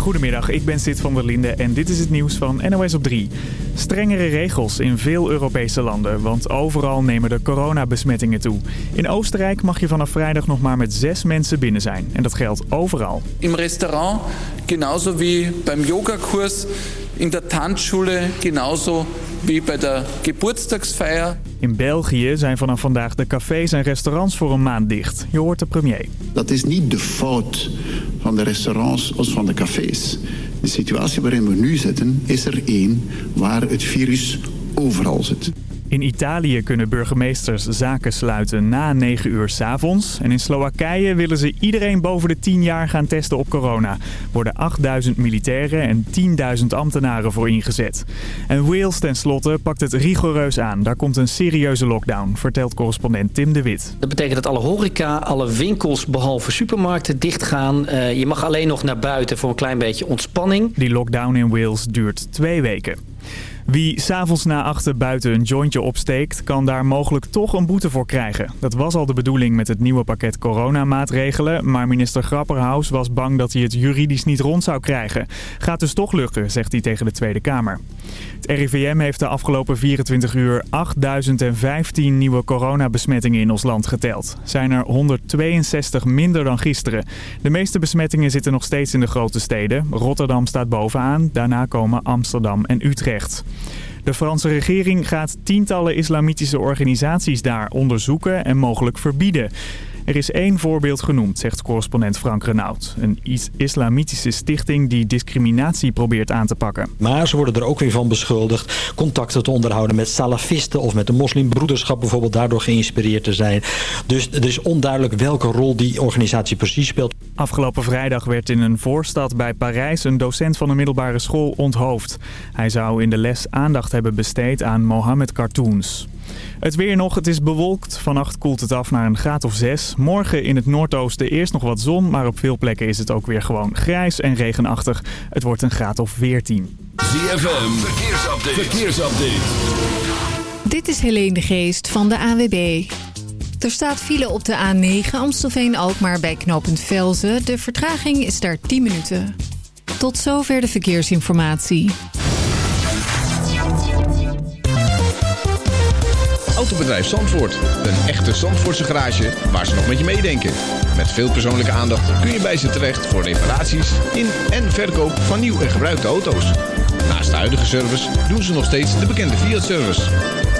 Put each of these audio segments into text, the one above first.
Goedemiddag, ik ben Sid van der Linde en dit is het nieuws van NOS op 3. Strengere regels in veel Europese landen, want overal nemen de coronabesmettingen toe. In Oostenrijk mag je vanaf vrijdag nog maar met zes mensen binnen zijn. En dat geldt overal. Im Restaurant, genauso wie beim Yogakurs, in der Tanzschule, genauso wie bij de Geburtstagsfeier. In België zijn vanaf vandaag de cafés en restaurants voor een maand dicht. Je hoort de premier. Dat is niet de fout van de restaurants of van de cafés. De situatie waarin we nu zitten is er één waar het virus overal zit. In Italië kunnen burgemeesters zaken sluiten na 9 uur s avonds. En in Slowakije willen ze iedereen boven de 10 jaar gaan testen op corona. Worden 8000 militairen en 10.000 ambtenaren voor ingezet. En Wales tenslotte pakt het rigoureus aan. Daar komt een serieuze lockdown, vertelt correspondent Tim de Wit. Dat betekent dat alle horeca, alle winkels behalve supermarkten dichtgaan. Uh, je mag alleen nog naar buiten voor een klein beetje ontspanning. Die lockdown in Wales duurt twee weken. Wie s'avonds na achter buiten een jointje opsteekt, kan daar mogelijk toch een boete voor krijgen. Dat was al de bedoeling met het nieuwe pakket coronamaatregelen, maar minister Grapperhaus was bang dat hij het juridisch niet rond zou krijgen. Gaat dus toch lukken, zegt hij tegen de Tweede Kamer. Het RIVM heeft de afgelopen 24 uur 8015 nieuwe coronabesmettingen in ons land geteld. Zijn er 162 minder dan gisteren. De meeste besmettingen zitten nog steeds in de grote steden. Rotterdam staat bovenaan, daarna komen Amsterdam en Utrecht. De Franse regering gaat tientallen islamitische organisaties daar onderzoeken en mogelijk verbieden. Er is één voorbeeld genoemd, zegt correspondent Frank Renaud. Een islamitische stichting die discriminatie probeert aan te pakken. Maar ze worden er ook weer van beschuldigd contacten te onderhouden met salafisten... of met de moslimbroederschap bijvoorbeeld daardoor geïnspireerd te zijn. Dus er is onduidelijk welke rol die organisatie precies speelt. Afgelopen vrijdag werd in een voorstad bij Parijs een docent van een middelbare school onthoofd. Hij zou in de les aandacht hebben besteed aan Mohammed cartoons. Het weer nog, het is bewolkt. Vannacht koelt het af naar een graad of 6. Morgen in het noordoosten eerst nog wat zon, maar op veel plekken is het ook weer gewoon grijs en regenachtig. Het wordt een graad of 14. ZFM, verkeersupdate. verkeersupdate. Dit is Helene de Geest van de AWB. Er staat file op de A9 Amstelveen-Alkmaar bij knooppunt Velzen. De vertraging is daar 10 minuten. Tot zover de verkeersinformatie. Autobedrijf Zandvoort. Een echte Zandvoortse garage waar ze nog met je meedenken. Met veel persoonlijke aandacht kun je bij ze terecht voor reparaties in en verkoop van nieuw en gebruikte auto's. Naast de huidige service doen ze nog steeds de bekende Fiat-service.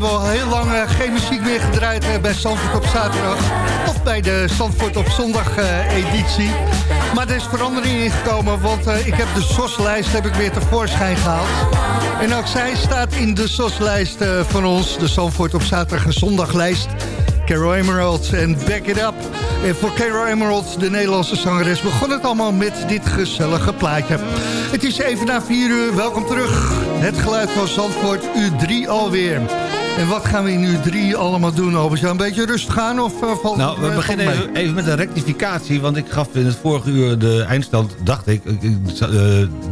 Hebben al heel lang eh, geen muziek meer gedraaid eh, bij Zandvoort op zaterdag. Of bij de Zandvoort op zondag eh, editie. Maar er is verandering ingekomen, want ik heb de SOS-lijst heb ik weer tevoorschijn gehaald. En ook zij staat in de SOS-lijst van ons, de Zandvoort op zaterdag en zondaglijst. Carol Emerald en Back It Up. En voor Carol Emerald, de Nederlandse zangeres, begon het allemaal met dit gezellige plaatje. Het is even na 4 uur, welkom terug. Het geluid van Zandvoort, uur 3 alweer. En wat gaan we in uur 3 allemaal doen, Albert? Een beetje rustig aan of uh, valt Nou, we uh, beginnen even, even met een rectificatie. Want ik gaf in het vorige uur de eindstand, dacht ik, eh,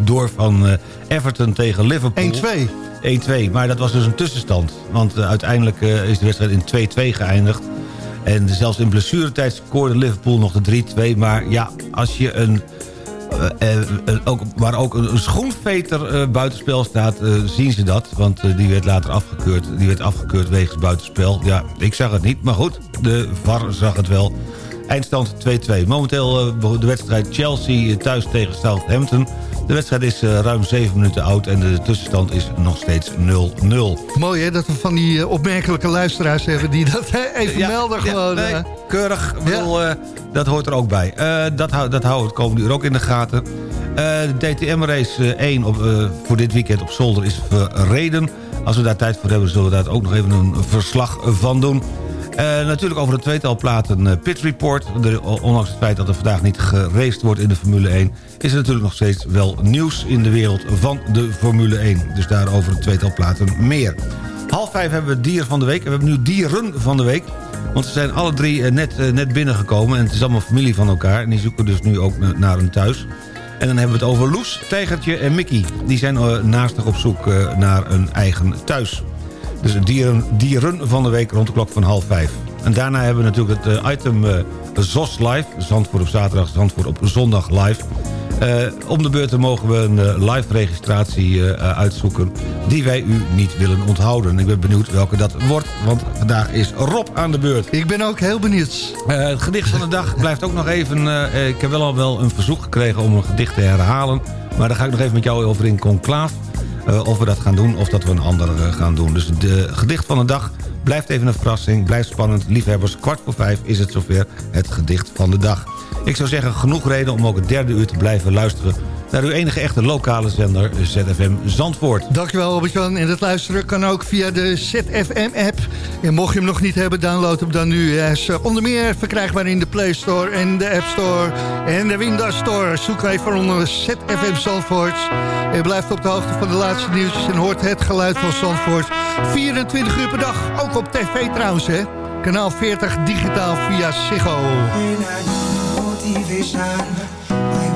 door van eh, Everton tegen Liverpool. 1-2. 1-2, maar dat was dus een tussenstand. Want eh, uiteindelijk eh, is de wedstrijd in 2-2 geëindigd. En zelfs in blessuretijd scoorde Liverpool nog de 3-2. Maar ja, als je een... eh, eh, eh, ook, waar ook een, schoenveter eh, buitenspel staat, zien ze dat. Want die werd later afgekeurd. Die werd afgekeurd wegens buitenspel. Ja, ik zag het niet, maar goed, de VAR zag het wel. Eindstand 2-2. Momenteel de wedstrijd Chelsea thuis tegen Southampton. De wedstrijd is ruim 7 minuten oud en de tussenstand is nog steeds 0-0. Mooi hè, dat we van die opmerkelijke luisteraars hebben... die dat even Ja, melden ja, gewoon. nee. Keurig. Ik bedoel, eh, dat hoort er ook bij. Eh, dat, hou- dat houden we het komende uur ook in de gaten. Eh, de DTM-race 1 op, voor dit weekend op zolder is verreden. Als we daar tijd voor hebben, zullen we daar ook nog even een verslag van doen. Natuurlijk over het tweetal platen Pit Report. De- ondanks het feit dat er vandaag niet geraced wordt in de Formule 1... is er natuurlijk nog steeds wel nieuws in de wereld van de Formule 1. Dus daarover het tweetal platen meer. Half vijf hebben we dier van de week. En we hebben nu dieren van de week. Want ze zijn alle drie eh, net, eh, net binnengekomen. En het is allemaal familie van elkaar. En die zoeken dus nu ook na- naar een thuis. En dan hebben we het over Loes, Tijgertje en Mickey. Die zijn eh, naastig op zoek naar een eigen thuis. Dus dieren, dieren van de week rond de klok van half vijf. En daarna hebben we natuurlijk het item ZOS Live. Zandvoort op zaterdag, Zandvoort op zondag live. Eh, om de beurt mogen we een eh, live registratie eh, uitzoeken... die wij u niet willen onthouden. Ik ben benieuwd welke dat wordt, want vandaag is Rob aan de beurt. Ik ben ook heel benieuwd. Het gedicht van de dag blijft ook nog even... ik heb wel al wel een verzoek gekregen om een gedicht te herhalen... maar daar ga ik nog even met jou over in conclaaf... of we dat gaan doen of dat we een ander gaan doen. Dus het gedicht van de dag blijft even een verrassing. Blijft spannend. Liefhebbers, kwart voor vijf is het zover het gedicht van de dag. Ik zou zeggen, genoeg reden om ook het derde uur te blijven luisteren... naar uw enige echte lokale zender ZFM Zandvoort. Dankjewel Albert-Jan. En het luisteren kan ook via de ZFM-app. En mocht je hem nog niet hebben, download hem dan nu. Hij is eh, onder meer verkrijgbaar in de Play Store en de App Store en de Windows Store. Zoek even onder ZFM Zandvoort. En blijft op de hoogte van de laatste nieuwtjes en hoort het geluid van Zandvoort. 24 uur per dag, ook op tv trouwens hè. Kanaal 40 digitaal via Ziggo.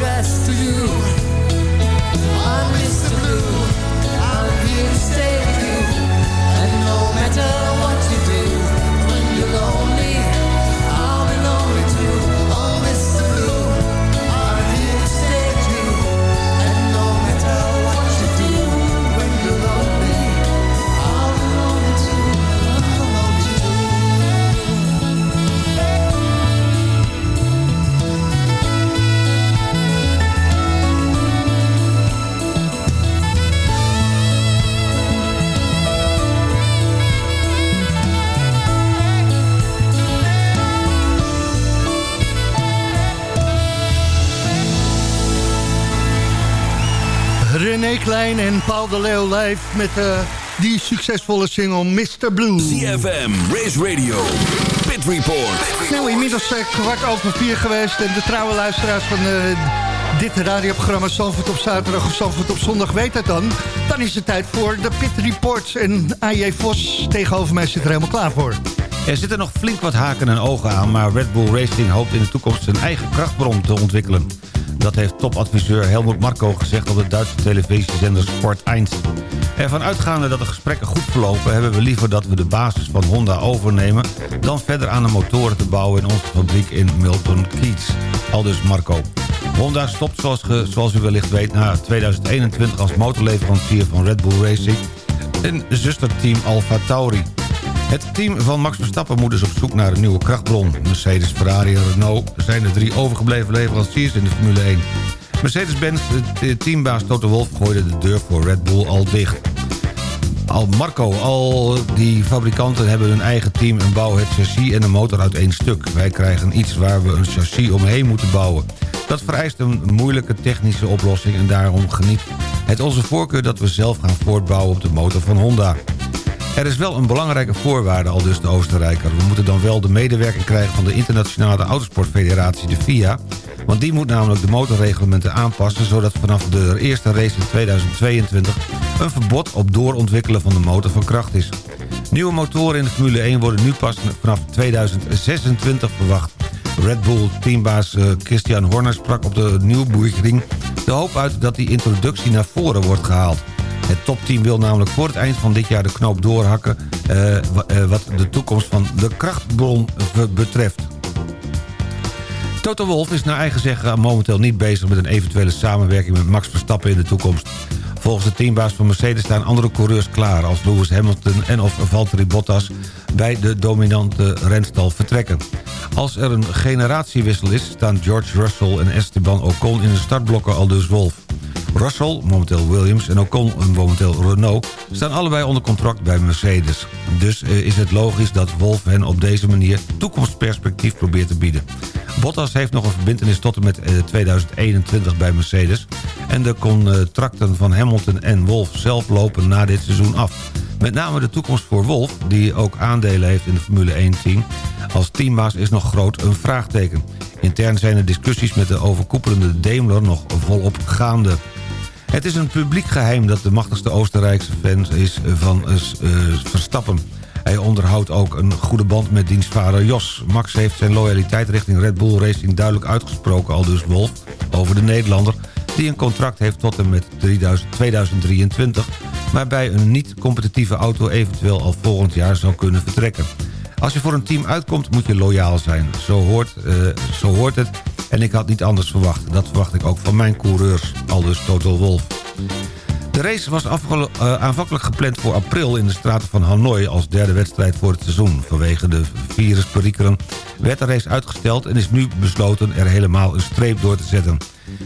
dress. En Paul de Leeuw live met eh, die succesvolle single Mr. Blue. CFM, Race Radio, Pit Report. Nou, inmiddels eh, kwart over vier geweest. En de trouwe luisteraars van eh, dit radioprogramma Zandvoort op zaterdag of Zandvoort op zondag weet het dan. Dan is het tijd voor de Pit Report. En AJ Vos tegenover mij zit er helemaal klaar voor. Er zitten nog flink wat haken en ogen aan... maar Red Bull Racing hoopt in de toekomst zijn eigen krachtbron te ontwikkelen. Dat heeft topadviseur Helmut Marko gezegd op de Duitse televisiezender Sport 1. Ervan uitgaande dat de gesprekken goed verlopen... hebben we liever dat we de basis van Honda overnemen... dan verder aan de motoren te bouwen in onze fabriek in Milton Keynes. Aldus Marco. Honda stopt zoals, zoals u wellicht weet na 2021 als motorleverancier van Red Bull Racing... en zusterteam Alfa Tauri. Het team van Max Verstappen moet dus op zoek naar een nieuwe krachtbron. Mercedes, Ferrari en Renault zijn de drie overgebleven leveranciers in de Formule 1. Mercedes-Benz, de teambaas Toto Wolff, gooide de deur voor Red Bull al dicht. Al Marco, al die fabrikanten hebben hun eigen team en bouwen het chassis en de motor uit één stuk. Wij krijgen iets waar we een chassis omheen moeten bouwen. Dat vereist een moeilijke technische oplossing en daarom geniet het onze voorkeur dat we zelf gaan voortbouwen op de motor van Honda. Er is wel een belangrijke voorwaarde, al dus de Oostenrijker. We moeten dan wel de medewerking krijgen van de Internationale Autosportfederatie, de FIA... want die moet namelijk de motorreglementen aanpassen... zodat vanaf de eerste race in 2022 een verbod op doorontwikkelen van de motor van kracht is. Nieuwe motoren in de Formule 1 worden nu pas vanaf 2026 verwacht. Red Bull teambaas eh, Christian Horner sprak op de Nürburgring de hoop uit dat die introductie naar voren wordt gehaald. Het topteam wil namelijk voor het eind van dit jaar de knoop doorhakken... eh, eh, wat de toekomst van de krachtbron betreft. Toto Wolff is naar eigen zeggen momenteel niet bezig met een eventuele samenwerking met Max Verstappen in de toekomst. Volgens de teambaas van Mercedes staan andere coureurs klaar... als Lewis Hamilton en of Valtteri Bottas bij de dominante renstal vertrekken. Als er een generatiewissel is, staan George Russell en Esteban Ocon in de startblokken al dus Wolff. Russell, momenteel Williams, en Ocon, momenteel Renault... staan allebei onder contract bij Mercedes. Dus eh, is het logisch dat Wolff hen op deze manier toekomstperspectief probeert te bieden. Bottas heeft nog een verbintenis tot en met eh, 2021 bij Mercedes... en de contracten van Hamilton en Wolff zelf lopen na dit seizoen af. Met name de toekomst voor Wolff, die ook aandelen heeft in de Formule 1-team... als teambaas is nog groot een vraagteken. Intern zijn de discussies met de overkoepelende Daimler nog volop gaande. Het is een publiek geheim dat de machtigste Oostenrijkse fan is van eh, eh, Verstappen. Hij onderhoudt ook een goede band met diens vader Jos. Max heeft zijn loyaliteit richting Red Bull Racing duidelijk uitgesproken... al dus Wolf over de Nederlander... die een contract heeft tot en met 3000 2023... maar bij een niet-competitieve auto eventueel al volgend jaar zou kunnen vertrekken. Als je voor een team uitkomt moet je loyaal zijn. Zo hoort, eh, zo hoort het en ik had niet anders verwacht. Dat verwacht ik ook van mijn coureurs, aldus Total Wolf. De race was eh, aanvankelijk gepland voor april in de straten van Hanoi... als derde wedstrijd voor het seizoen. Vanwege de virusperikelen werd de race uitgesteld... en is nu besloten er helemaal een streep door te zetten.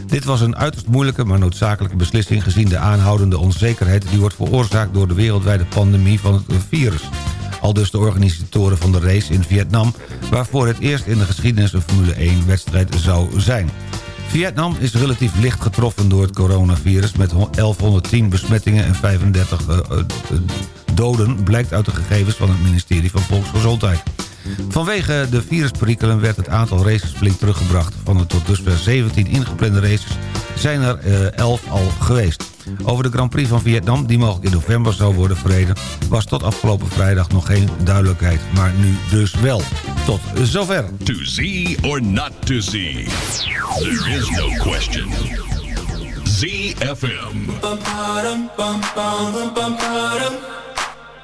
Dit was een uiterst moeilijke, maar noodzakelijke beslissing... gezien de aanhoudende onzekerheid die wordt veroorzaakt... door de wereldwijde pandemie van het virus. Al dus de organisatoren van de race in Vietnam... waarvoor het eerst in de geschiedenis een Formule 1-wedstrijd zou zijn. Vietnam is relatief licht getroffen door het coronavirus... met 1110 besmettingen en 35 eh, eh, doden... blijkt uit de gegevens van het ministerie van Volksgezondheid. Vanwege de virusperikelen werd het aantal races flink teruggebracht. Van de tot dusver 17 ingeplande races zijn er eh, 11 al geweest. Over de Grand Prix van Vietnam, die mogelijk in november zou worden verreden... was tot afgelopen vrijdag nog geen duidelijkheid. Maar nu dus wel. Tot zover. To Z or not to Z? There is no question. ZFM.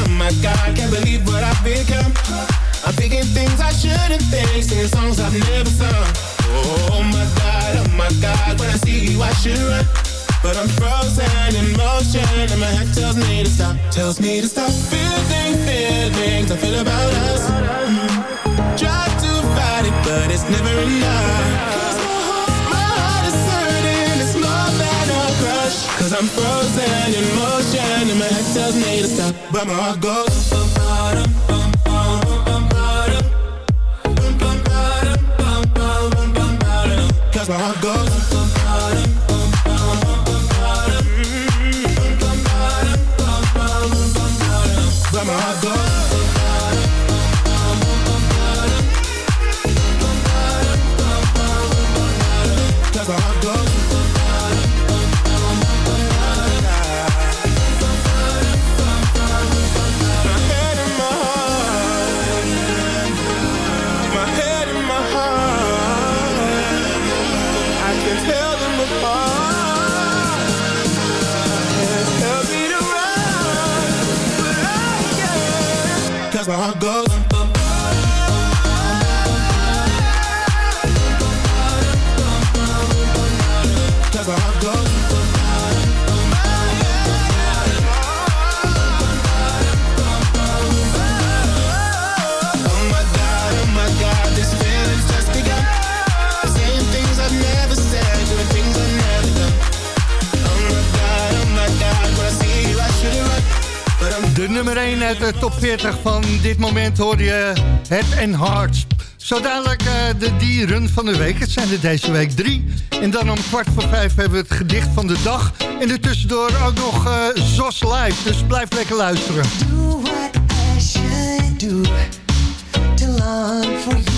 Oh my god, can't believe what I've become. I'm thinking things I shouldn't think, singing songs I've never sung. Oh my god, oh my god, when I see you I should run. But I'm frozen in motion and my head tells me to stop, tells me to stop feeling feelings I feel about us. Mm. Try to fight it, but it's never enough. 'Cause my heart, my heart is hurting, it's more than a crush. Cause I'm frozen in motion and my head tells me to stop, but my heart goes. bum, bum, bum, bum, ba-dum. Bum, bum, ba-dum, bum, bum, bum, bum, ba-dum. Cause my heart goes. how I go. 1 uit de top 40 van dit moment hoor je Head and Hearts. Zo dadelijk eh, de dieren van de week. Het zijn er deze week drie. En dan om kwart voor vijf hebben we het gedicht van de dag. En er tussendoor ook nog eh, ZOS Live. Dus blijf lekker luisteren. Do what I should do to long for you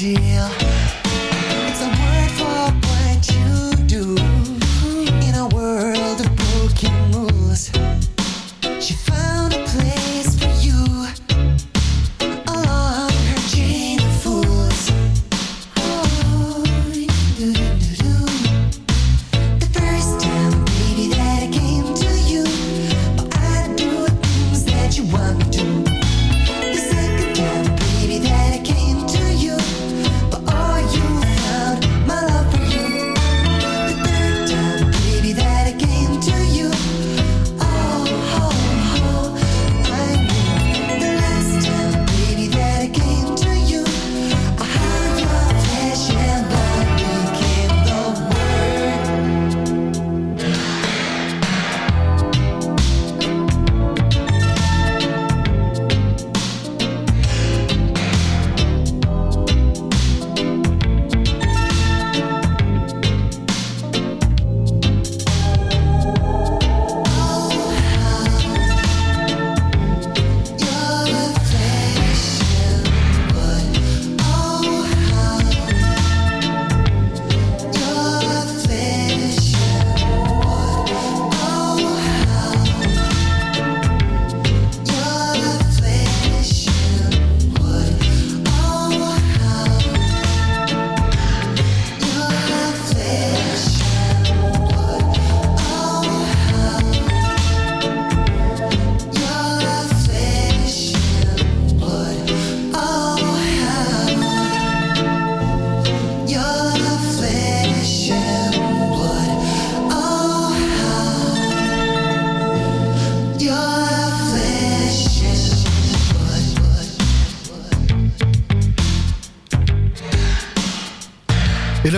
no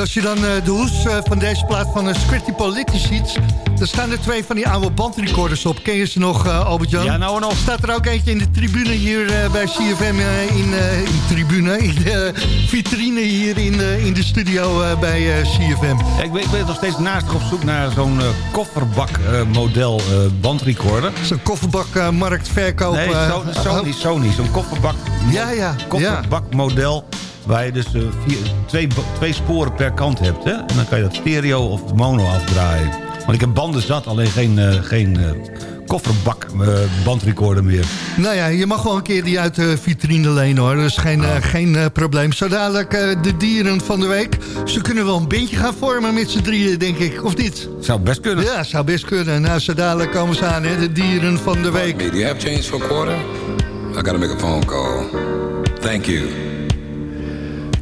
als je dan eh, de hoes eh, van deze plaat van Scripty Politis ziet... dan staan er twee van die oude bandrecorders op. Ken je ze nog, Albert-Jan? Ja, nou en nog. Staat er ook eentje in de tribune hier bij CFM... in, in tribune, in de vitrine hier in, in de studio bij CFM. Ja, ik, ben, ik ben nog steeds naastig op zoek naar zo'n kofferbak-model bandrecorder. Zo'n kofferbakmarktverkoop. Nee, Sony, Sony, Sony zo'n kofferbak, Ja, ja, kofferbakmodel... waar je dus eh, vier, twee, twee sporen per kant hebt. Hè? En dan kan je dat stereo of mono afdraaien. Want ik heb banden zat, alleen geen, eh, geen eh, kofferbak bandrecorder meer. Nou ja, je mag wel een keer die uit de vitrine lenen hoor. Dat is geen, Ah. eh, geen eh, probleem. Zo dadelijk eh, de dieren van de week. Ze kunnen wel een bandje gaan vormen met z'n drieën, denk ik. Of niet? Zou best kunnen. Ja, zou best kunnen. Nou, zo dadelijk komen ze aan, hè. De dieren van de week. Do you have change for a quarter? I gotta make a phone call. Thank you.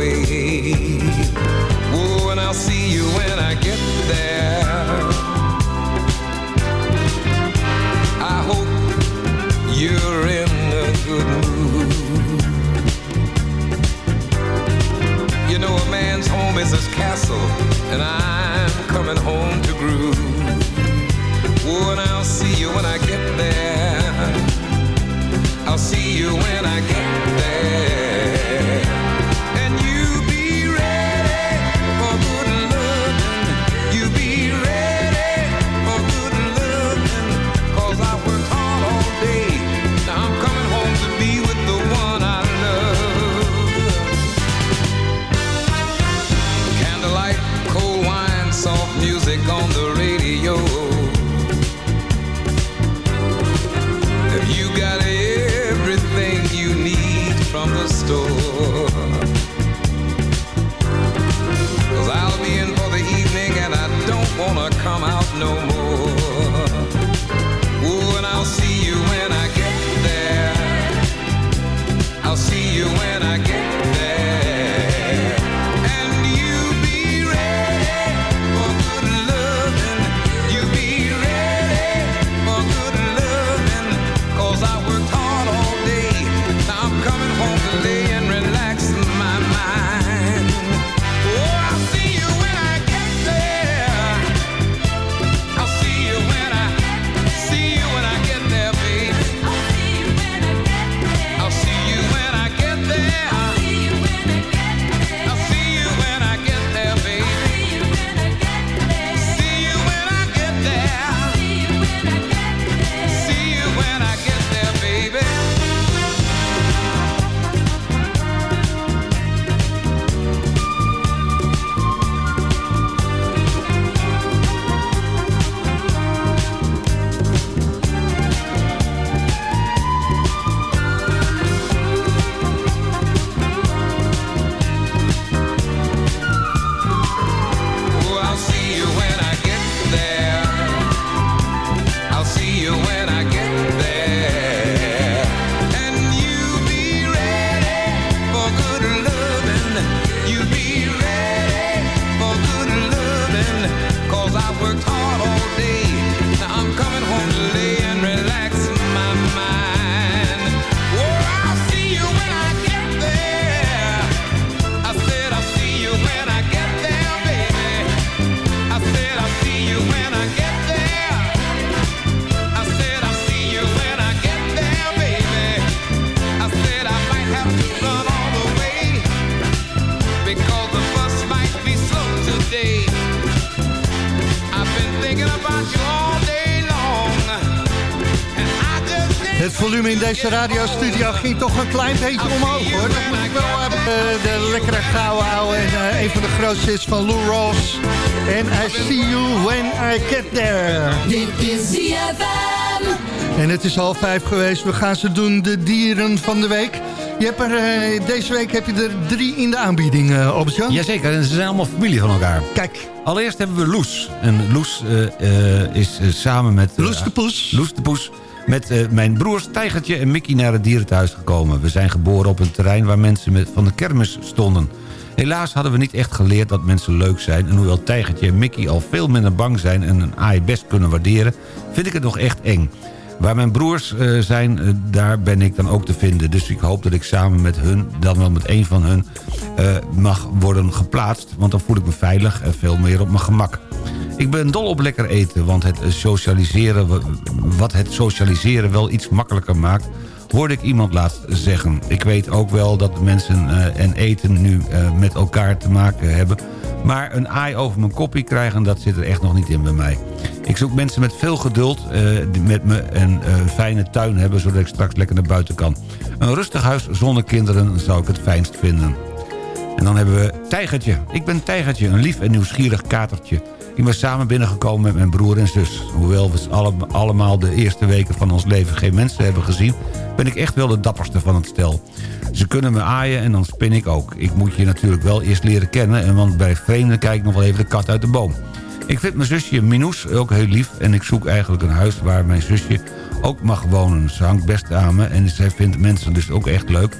way. Oh, and I'll see you when I get there. I hope you're in a good mood. You know, a man's home is his castle, and I een klein beetje omhoog hoor. Dat moet ik wel hebben. Eh, de lekkere gouden ouwe en eh, een van de grootste is van Lou Ross. En I see you when I get there. Dit is ZFM. En het is half vijf geweest. We gaan ze doen, de dieren van de week. Je hebt er, eh, deze week heb je er drie in de aanbieding, uh, Albert-Jan. Jazeker, en ze zijn allemaal familie van elkaar. Kijk. Allereerst hebben we Loes. En Loes eh, eh, is samen met... Loes de Poes. Loes de Poes. Met eh, mijn broers Tijgertje en Mickey naar het dierenthuis gekomen. We zijn geboren op een terrein waar mensen met, van de kermis stonden. Helaas hadden we niet echt geleerd dat mensen leuk zijn... en hoewel Tijgertje en Mickey al veel minder bang zijn... en een aai best kunnen waarderen, vind ik het nog echt eng. Waar mijn broers eh, zijn, eh, daar ben ik dan ook te vinden. Dus ik hoop dat ik samen met hun, dan wel met een van hun... mag worden geplaatst, want dan voel ik me veilig... en veel meer op mijn gemak. Ik ben dol op lekker eten, want het socialiseren, wat het socialiseren wel iets makkelijker maakt... hoorde ik iemand laatst zeggen. Ik weet ook wel dat mensen eh, en eten nu eh, met elkaar te maken hebben... maar een aai over mijn koppie krijgen, dat zit er echt nog niet in bij mij. Ik zoek mensen met veel geduld eh, die met me een fijne tuin hebben... zodat ik straks lekker naar buiten kan. Een rustig huis zonder kinderen zou ik het fijnst vinden. En dan hebben we Tijgertje. Ik ben Tijgertje, een lief en nieuwsgierig katertje. Ik ben samen binnengekomen met mijn broer en zus. Hoewel we alle, allemaal de eerste weken van ons leven geen mensen hebben gezien... ben ik echt wel de dapperste van het stel. Ze kunnen me aaien en dan spin ik ook. Ik moet je natuurlijk wel eerst leren kennen... en want bij vreemden kijk ik nog wel even de kat uit de boom. Ik vind mijn zusje Minous ook heel lief... en ik zoek eigenlijk een huis waar mijn zusje ook mag wonen. Ze hangt best aan me en zij vindt mensen dus ook echt leuk.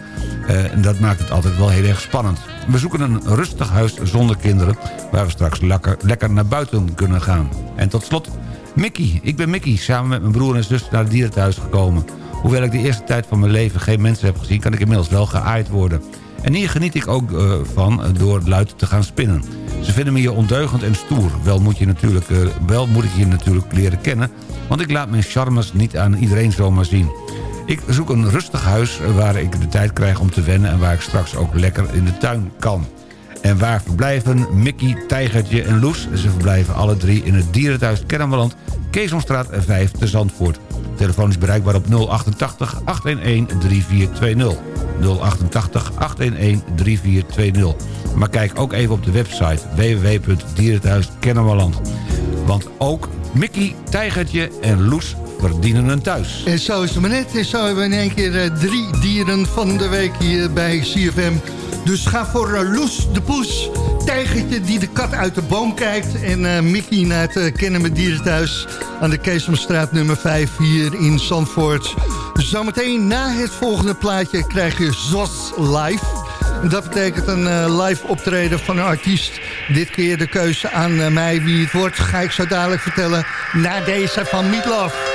Eh, en dat maakt het altijd wel heel erg spannend. We zoeken een rustig huis zonder kinderen... waar we straks lekker, lekker naar buiten kunnen gaan. En tot slot Mickey. Ik ben Mickey, samen met mijn broer en zus naar het dierenthuis gekomen. Hoewel ik de eerste tijd van mijn leven geen mensen heb gezien... kan ik inmiddels wel geaaid worden. En hier geniet ik ook eh, van door luid te gaan spinnen. Ze vinden me hier ondeugend en stoer. Wel moet, je natuurlijk, eh, wel moet ik je natuurlijk leren kennen... want ik laat mijn charmes niet aan iedereen zomaar zien. Ik zoek een rustig huis waar ik de tijd krijg om te wennen... en waar ik straks ook lekker in de tuin kan. En waar verblijven Mickey, Tijgertje en Loes? Ze verblijven alle drie in het dierenthuis Kennemerland... Keesomstraat 5 te Zandvoort. Telefoon is bereikbaar op 088 811 3420. 088 811 3420. Maar kijk ook even op de website www.dierenthuiskennemerland. Want ook Mickey, Tijgertje en Loes verdienen een thuis. En zo is het maar net. En zo hebben we in één keer eh, drie dieren van de week hier bij CFM. Dus ga voor eh, Loes de Poes, Tijgertje die de kat uit de boom kijkt... en eh, Mickey naar het Kennen Dierenthuis aan de Keesomstraat nummer 5 hier in Zandvoort. Zometeen na het volgende plaatje krijg je Zos Live... En dat betekent een eh, live optreden van een artiest. Dit keer de keuze aan eh, mij wie het wordt, ga ik zo dadelijk vertellen... na deze van Meatloaf.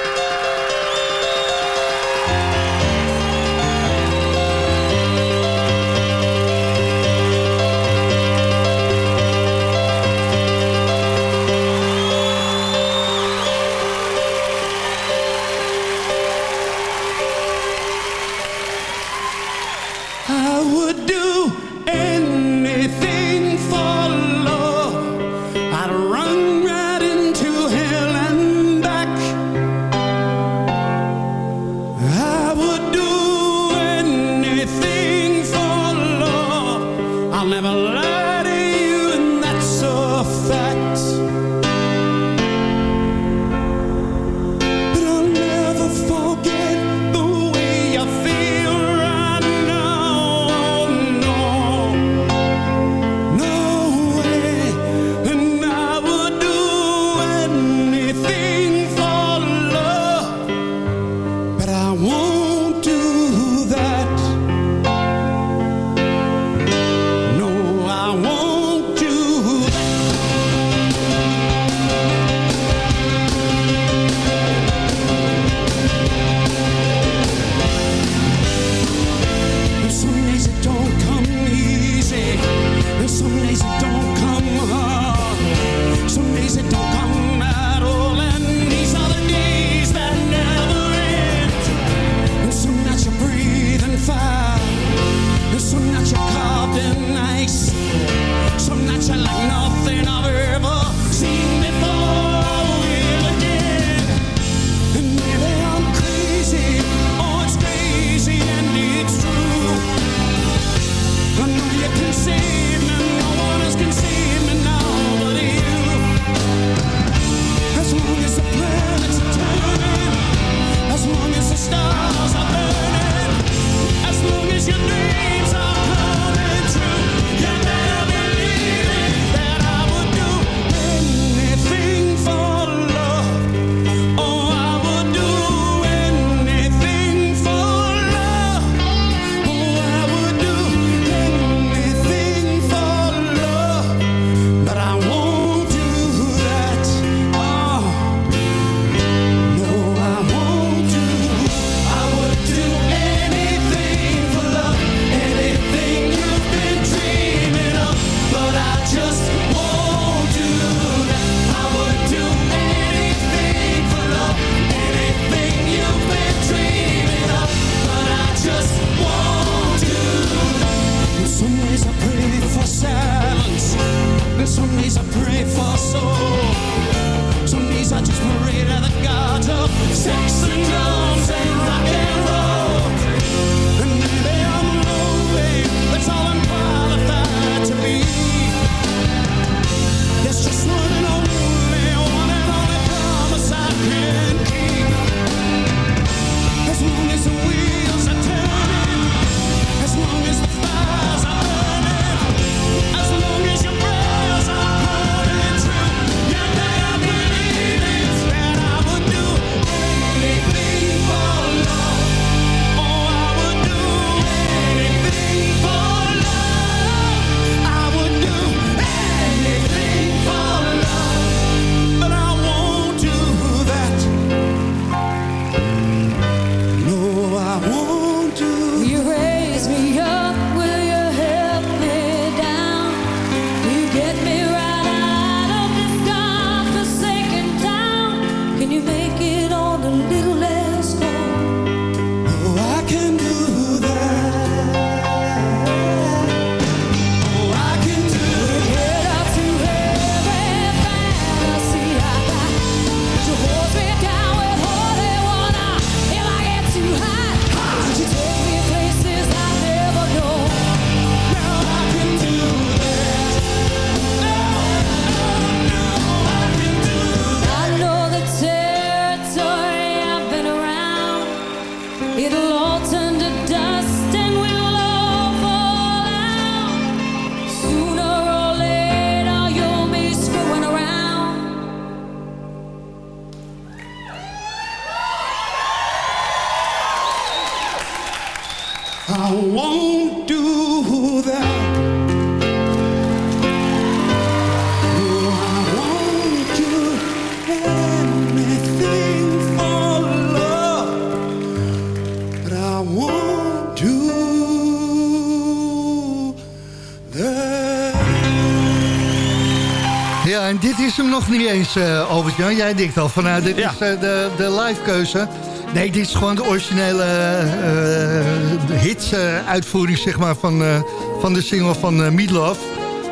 Ja, en dit is hem nog niet eens, eh Albert-Jan. Jij denkt al van, nou, dit is eh, de, de live keuze. Nee, dit is gewoon de originele eh hits-uitvoering zeg maar, van, eh, van de single van eh Meatloaf.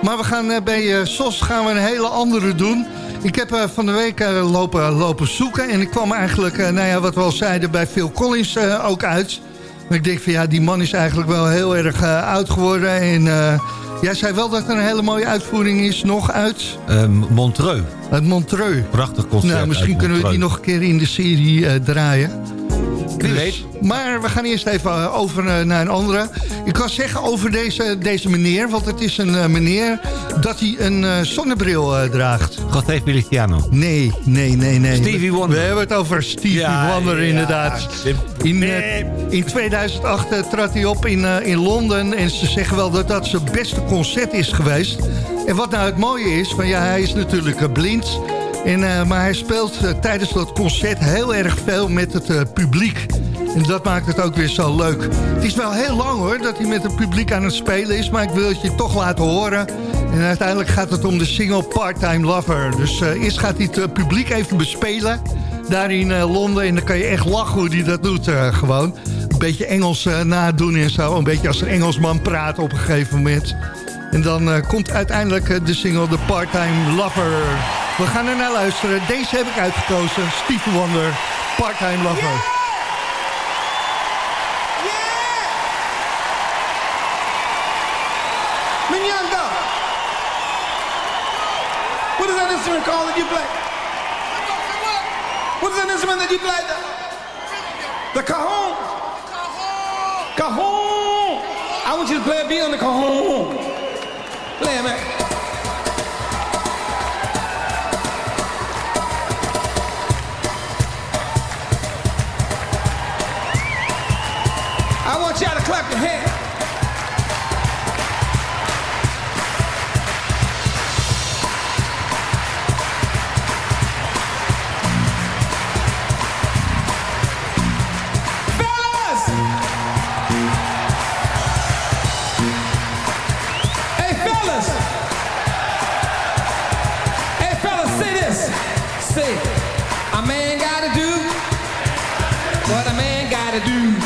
Maar we gaan eh, bij eh, SOS gaan we een hele andere doen. Ik heb eh, van de week eh, lopen, lopen zoeken en ik kwam eigenlijk, eh, nou ja, wat we al zeiden, bij Phil Collins eh, ook uit. Maar ik denk van ja, die man is eigenlijk wel heel erg eh, oud geworden. En eh, jij zei wel dat er een hele mooie uitvoering is, nog uit... Eh, Montreux. Uit Montreux. Prachtig concert Nou, misschien kunnen we die nog een keer in de serie eh, draaien. Dus- weet. Maar we gaan eerst even eh, over eh, naar een andere. Ik kan zeggen over deze, deze meneer, want het is een eh, meneer... dat hij een zonnebril draagt. José Feliciano. Nee, nee, nee, nee. Stevie Wonder. We hebben het over Stevie Ja, Wonder inderdaad. In, in 2008 eh, trad hij op in, in Londen. En ze zeggen wel dat dat zijn beste concert is geweest. En wat nou het mooie is, van ja, hij is natuurlijk blind. En, eh, maar hij speelt eh, tijdens dat concert heel erg veel met het eh, publiek. En dat maakt het ook weer zo leuk. Het is wel heel lang hoor, dat hij met het publiek aan het spelen is. Maar ik wil het je toch laten horen. En uiteindelijk gaat het om de single Part-Time Lover. Dus eerst gaat hij het publiek even bespelen. Daar in Londen. En dan kan je echt lachen hoe hij dat doet gewoon. Een beetje Engels nadoen en zo. Een beetje als een Engelsman praat op een gegeven moment. En dan komt uiteindelijk de single The Part-Time Lover. We gaan er naar luisteren. Deze heb ik uitgekozen. Stevie Wonder, Part-Time Lover. That instrument called that you play? What is that instrument that you play? The cajon. Cajon. I want you to play a beat on the cajon. Play it, man. Clap your hands. Fellas! Hey, fellas! Hey, fellas, say this. Say, a man gotta do what a man gotta do.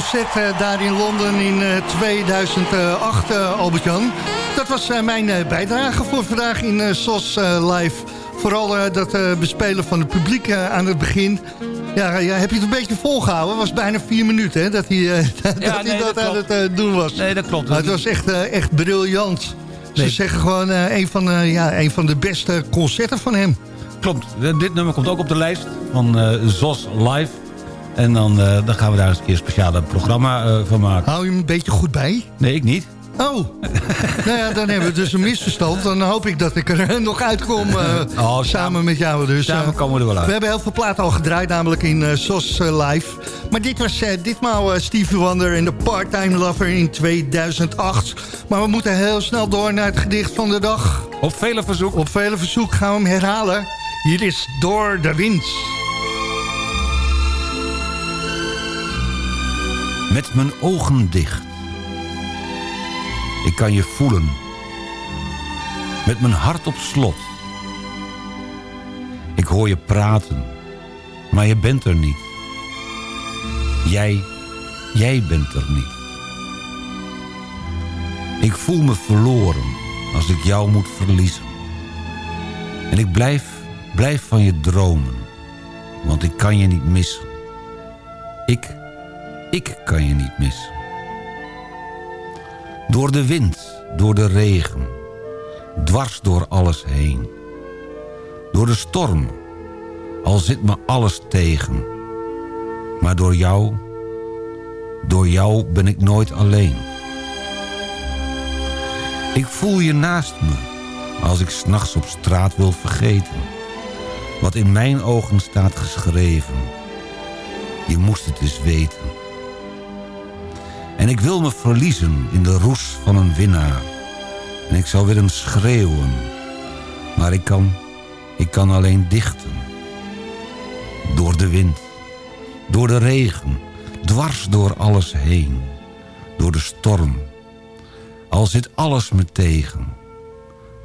Concert eh, daar in Londen in eh, 2008, eh, Albert-Jan. Dat was eh, mijn eh, bijdrage voor vandaag in eh, SOS eh, Live. Vooral eh, dat eh, bespelen van het publiek eh, aan het begin. Ja, ja, heb je het een beetje volgehouden? Het was bijna vier minuten hè, dat hij, eh, dat, hij dat, dat aan het eh, doen was. Nee, dat klopt. Maar het was echt, eh, echt briljant. Ze zeggen gewoon eh, een, van, eh, ja, een van de beste concerten van hem. Klopt. Eh, Dit nummer komt ook op de lijst van eh ZOS Live. En dan, eh, dan gaan we daar eens een keer een speciale programma eh, van maken. Hou je hem een beetje goed bij? Nee, ik niet. Oh, nou ja, dan hebben we dus een misverstand. Dan hoop ik dat ik er nog uitkom eh, samen met jou. Dus, Samen eh, komen we er wel uit. We hebben heel veel platen al gedraaid, namelijk in eh, SOS eh, Live. Maar dit was eh, ditmaal eh, Stevie Wonder en de Part-Time Lover in 2008. Maar we moeten heel snel door naar het gedicht van de dag. Op vele verzoek. Op vele verzoek gaan we hem herhalen. Hier is Door de Wind. Met mijn ogen dicht. Ik kan je voelen. Met mijn hart op slot. Ik hoor je praten. Maar je bent er niet. Jij, jij bent er niet. Ik voel me verloren als ik jou moet verliezen. En ik blijf, blijf van je dromen, want ik kan je niet missen. Ik, ik kan je niet missen. Door de wind, door de regen, dwars door alles heen. Door de storm, al zit me alles tegen. Maar door jou, door jou ben ik nooit alleen. Ik voel je naast me, als ik s'nachts op straat wil vergeten. Wat in mijn ogen staat geschreven. Je moest het eens weten. En ik wil me verliezen in de roes van een winnaar. En ik zou willen schreeuwen. Maar ik kan, ik kan alleen dichten. Door de wind, door de regen, dwars door alles heen. Door de storm, al zit alles me tegen.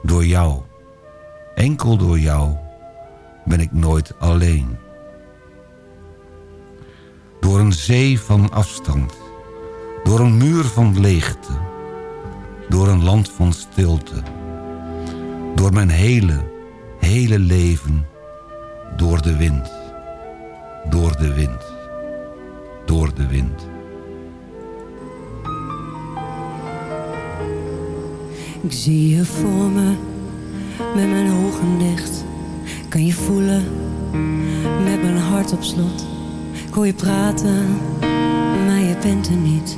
Door jou, enkel door jou, ben ik nooit alleen. Door een zee van afstand, door een muur van leegte, door een land van stilte. Door mijn hele, hele leven, door de wind, door de wind, door de wind. Ik zie je voor me, met mijn ogen dicht. Kan je voelen, met mijn hart op slot. Ik hoor je praten, maar je bent er niet.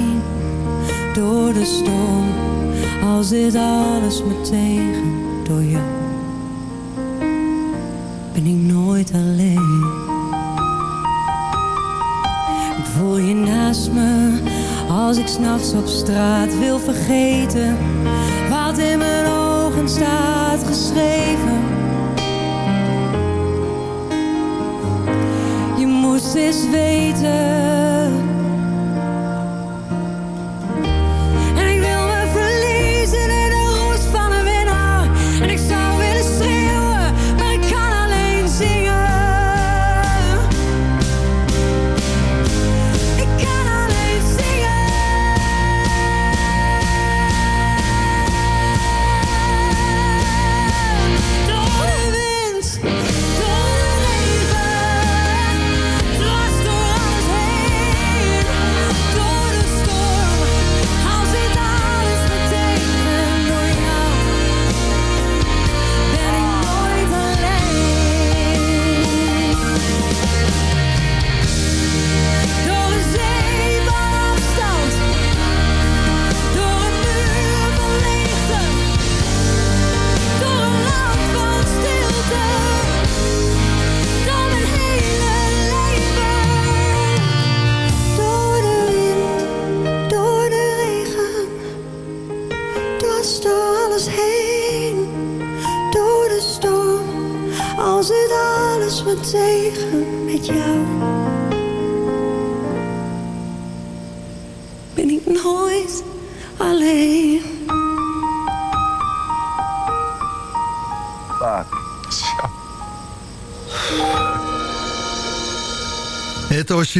Door de storm, al zit alles me tegen. Door jou ben ik nooit alleen. Ik voel je naast me, als ik s'nachts op straat wil vergeten. Wat in mijn ogen staat geschreven. Je moest eens weten.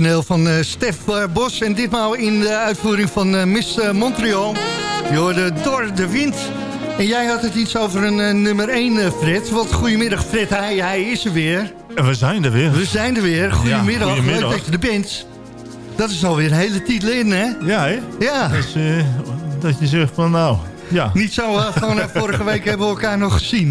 Origineel van eh, Stef Bos en ditmaal in de uitvoering van eh, Miss eh, Montreal. Je hoorde Door de Wind. En jij had het iets over een nummer 1, eh, Fred. Want goedemiddag Fred, hij, hij is er weer. En we zijn er weer. We zijn er weer. Goedemiddag, Ja, goedemiddag. leuk dat je er bent. Dat is alweer een hele titel in, hè? Ja, hè? Ja. Dus, dat je zegt van nou, ja. Niet zo, eh, vorige week hebben we elkaar nog gezien.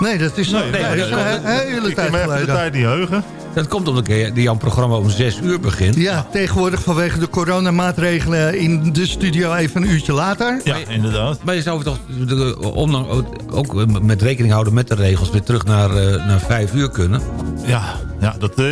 nee, dat is, nee, dat is een Ik tijd kan me even de geleden. tijd niet heugen. Dat komt omdat eh, die jouw programma om 6 uur begint. Ja, tegenwoordig vanwege de coronamaatregelen in de studio even een uurtje later. Ja, inderdaad. Maar je zou toch de- ondanks- ook met rekening houden met de regels... weer terug naar, eh, naar 5 uur kunnen? Ja, ja, dat, eh,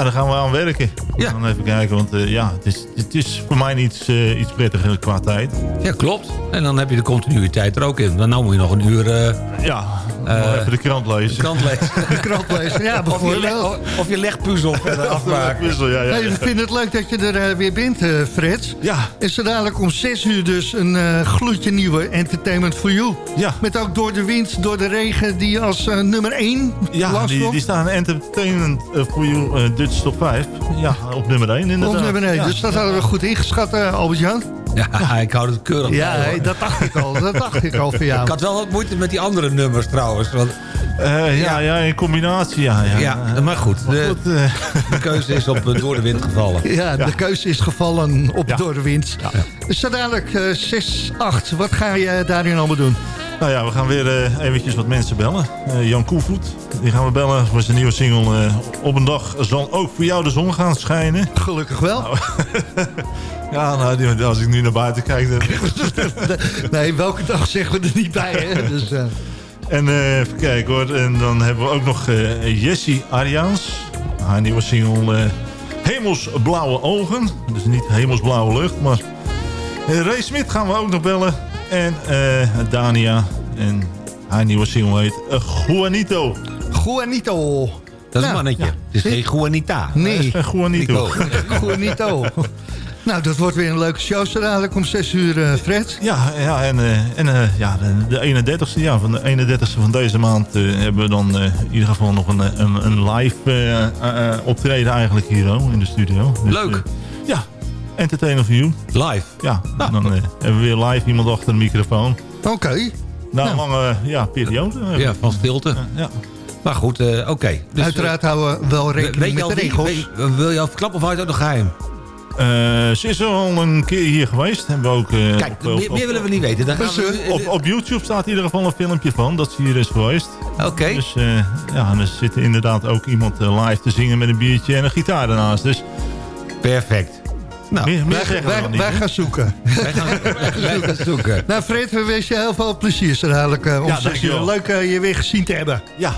ja Ja, daar gaan we aan werken. We gaan even kijken, want eh, ja, het is, het is voor mij iets, eh, iets prettiger qua tijd. Ja, klopt. En dan heb je de continuïteit er ook in. Dan nou moet je nog een uur... eh, ja, eh, even de krant lezen. De krant lezen. De krant lezen, ja, Of je, bijvoorbeeld. leg, of je legpuzzel afmaken. Wissel, ja, ja, ja. we vinden het leuk dat je er weer bent, eh, Fred. Ja. En zo dadelijk om 6 uur dus een eh, gloedje nieuwe Entertainment for You. Ja. Met ook door de wind, door de regen, die als eh, nummer 1 Ja, die, die staan Entertainment for You Dutch Top 5. Ja, op nummer 1 inderdaad. Op nummer 1, Ja. dus dat hadden we goed ingeschat, eh, Albert-Jan. Ja, ik hou het keurig Ja, bij, dat dacht ik al, dat dacht ik al voor jou. Ik had wel wat moeite met die andere nummers trouwens. Want, Eh, ja, ja, in combinatie, ja. Ja, ja, maar goed. De, Goed, eh, de keuze is op door de wind gevallen. Ja, de keuze is gevallen op Ja. door de wind. Dus zo dadelijk eh, 6, 8. Wat ga je daarin allemaal doen? Nou ja, we gaan weer eh, eventjes wat mensen bellen. Eh, Jan Koevoet, die gaan we bellen voor zijn nieuwe single. eh, op een dag zal ook voor jou de zon gaan schijnen. Gelukkig wel. Ja, nou, als ik nu naar buiten kijk... Dan... nee, welke dag zeggen we er niet bij, hè? Dus, En even kijken hoor. En dan hebben we ook nog Jessie Arians. Haar nieuwe single Hemelsblauwe Ogen. Dus niet Hemelsblauwe Lucht, maar... Ray Smit gaan we ook nog bellen. En eh, Dania. En haar nieuwe single heet eh, Juanito. Juanito. Dat is een Nou, mannetje. Het is geen Juanita. Nee, Juanito. Juanito. nou, dat wordt weer een leuke show zo dadelijk om 6 uur, eh, Fred. Ja, ja en, eh, en eh, ja, de, de 31ste, ja, van de 31ste van deze maand hebben we dan eh, in ieder geval nog een, een, een live optreden eigenlijk hier oh, in de studio. Dus, Leuk. ja, Entertainer for You. Live. Ja, dan eh, hebben we weer live iemand achter de microfoon. Oké. Na een lange ja, periode. Ja, van stilte. ja. Maar goed, eh, oké. Dus, Uiteraard houden we wel eh, rekening met de regels. weet- wil je al verklappen of houdt het nog geheim? Eh, ze is al een keer hier geweest. Hebben we ook, eh, Kijk, op, meer, op- meer willen we niet weten. Dan gaan Dus, we, op, op YouTube staat in ieder geval een filmpje van dat ze hier is geweest. Oké. Dus eh, ja, en er zit inderdaad ook iemand eh, live te zingen met een biertje en een gitaar daarnaast. Dus Perfect. Nou, meer, meer Wij, zeggen we wij, dan niet. wij hè? gaan zoeken. wij gaan, wij gaan zoeken. Nou, Fred, we wensen je heel veel plezier zo dadelijk eh, om Ja, 6 dankjewel. uur. Leuk eh, je weer gezien te hebben. Ja,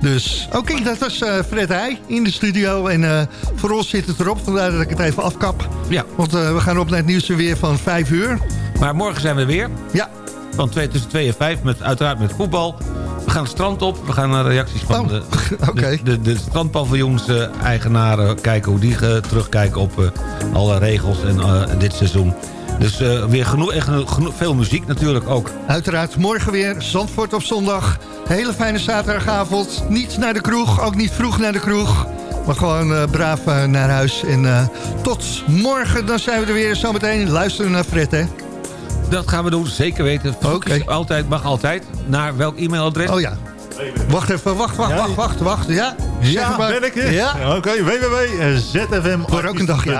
Dus, oké, dat was eh, Fred Heij in de studio. En voor ons zit het erop, vandaar dat ik het even afkap. Ja, Want we gaan op naar het nieuws weer van 5 uur. maar morgen zijn we weer. Ja, Van twee, tussen 2 en 5, met, uiteraard met voetbal. We gaan het strand op. We gaan naar reacties van Oh, de, oké. de, de, de strandpaviljoens eh, eigenaren. Kijken hoe die eh, terugkijken op eh, alle regels en dit seizoen. Dus weer genoeg, echt genoeg, veel muziek natuurlijk ook. uiteraard morgen weer. Zandvoort op zondag. Hele fijne zaterdagavond. Niet naar de kroeg, ook niet vroeg naar de kroeg. Maar gewoon braaf naar huis. En tot morgen, dan zijn we er weer. Zometeen luisteren naar Fred, hè? Dat gaan we doen, zeker weten. Oké. Altijd, mag altijd. Naar welk e-mailadres? Oh ja. Wacht even, wacht, wacht, Ja, wacht, wacht, wacht. Ja, ja ben ik er? Ja, Oké, www.zfm Voor ook een dagje.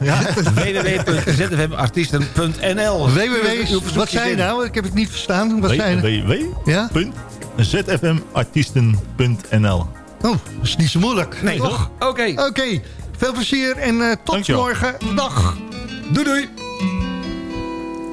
Ja. www.zfmartiesten.nl www. Wat zei je nou? Ik heb het niet verstaan. Wat zei je? Ja? www.zfmartiesten.nl Oh, dat is niet zo moeilijk. Nee, toch? Oké. Oké, veel plezier en eh, tot Dankjewel. morgen. Dag. Doei doei.